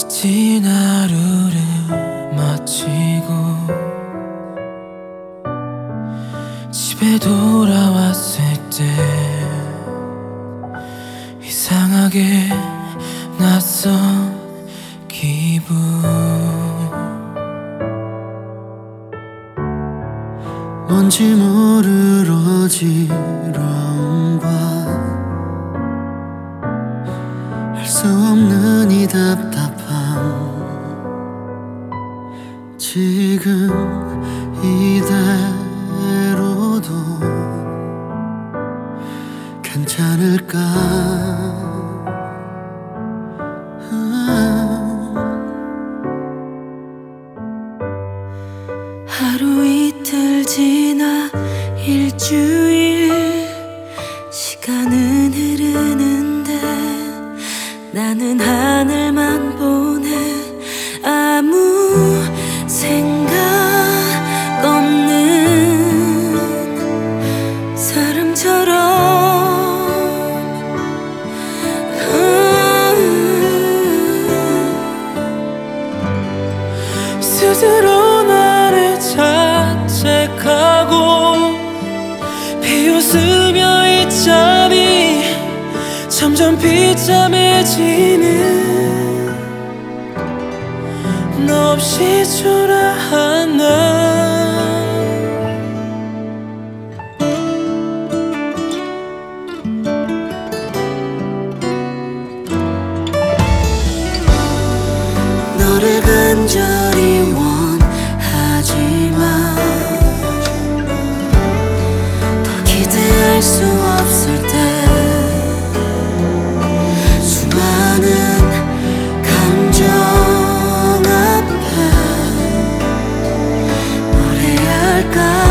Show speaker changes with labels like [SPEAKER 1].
[SPEAKER 1] 지친 하루를 마치고 집에 돌아왔을 때 이상하게 낯선 기분.
[SPEAKER 2] 뭔지 모를 어지러움과 수 없는 이 답답함. 지금 이대로도 괜찮을까?
[SPEAKER 3] 하루 이틀 지나 일주일 나는 하늘만 보네 아무 생각 없는 사람처럼 음.
[SPEAKER 1] 스스로 비참해지는 너 없이 졸아 God.